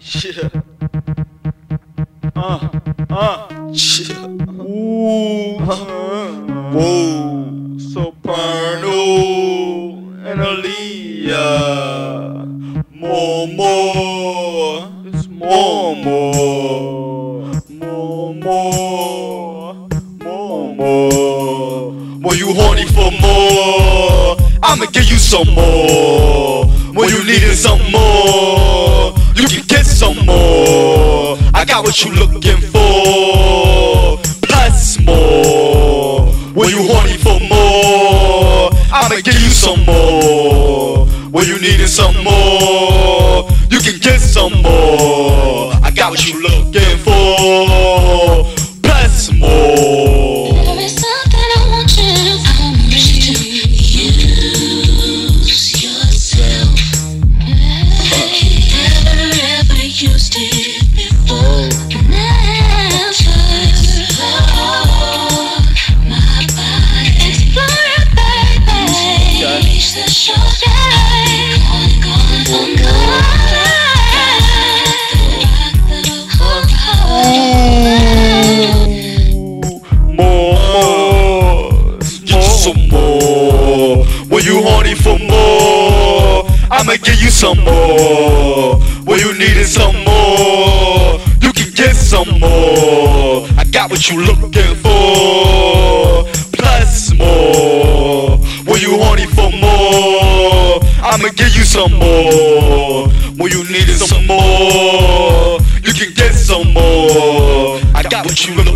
Yeah. Uh, uh, yeah. Ooh. Whoa. Soprano and Aaliyah. More, more. It's more, more. More, more. More, more. When you horny for more, I'ma give you some more. When you needin' some more, you some more. I got what you looking for, plus more. When you horny for more, I'ma give you some more. When you needin' some more, you can get some more. I got what you looking for, When you horny for more, I'ma give you some more. When you needin' some more, you can get some more. I got what you looking for, plus more. When you horny for more, I'ma give you some more. When you needin' some more, you can get some more. I got what you looking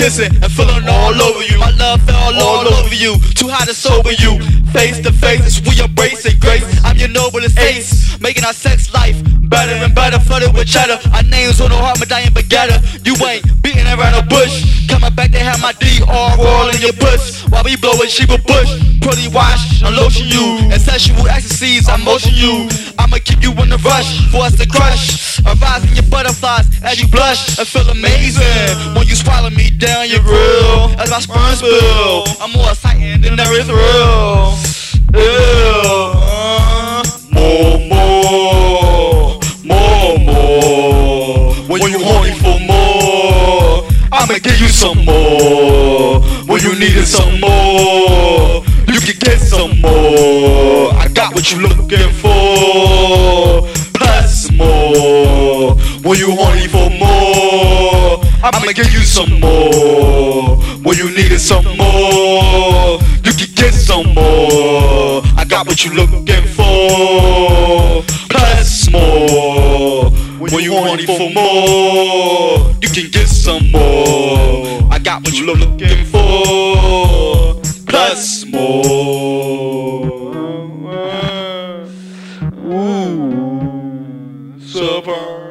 kissing and feeling all over you. My love fell all over you. Too hot to sober you. Face to face, we embrace it, grace. I'm your noblest ace, making our sex life better and better. Flooded with cheddar. Our names on the heart, medallion baguette. You ain't beating around the bush. Coming back, they have my D all roll in your bush. While we blowing sheep a bush. Pretty wash, and lotion you. And sexual ecstasies, I motion you. I'ma keep you in the rush for us to crush. Arising your butterflies as you blush. I feel amazing when you swallow me down. You're real as my sperm spill. I'm more exciting than there is real. Ew. More, more, more, more. When you horny for more, I'ma give you some more. When you needed some more, you can get some more. I got what you looking for. When you horny for more, I'ma give you some more. When you needed some more, you can get some more. I got what you looking for, plus more. When you horny for more, you can get some more. I got what you looking for, plus more. Ooh, super.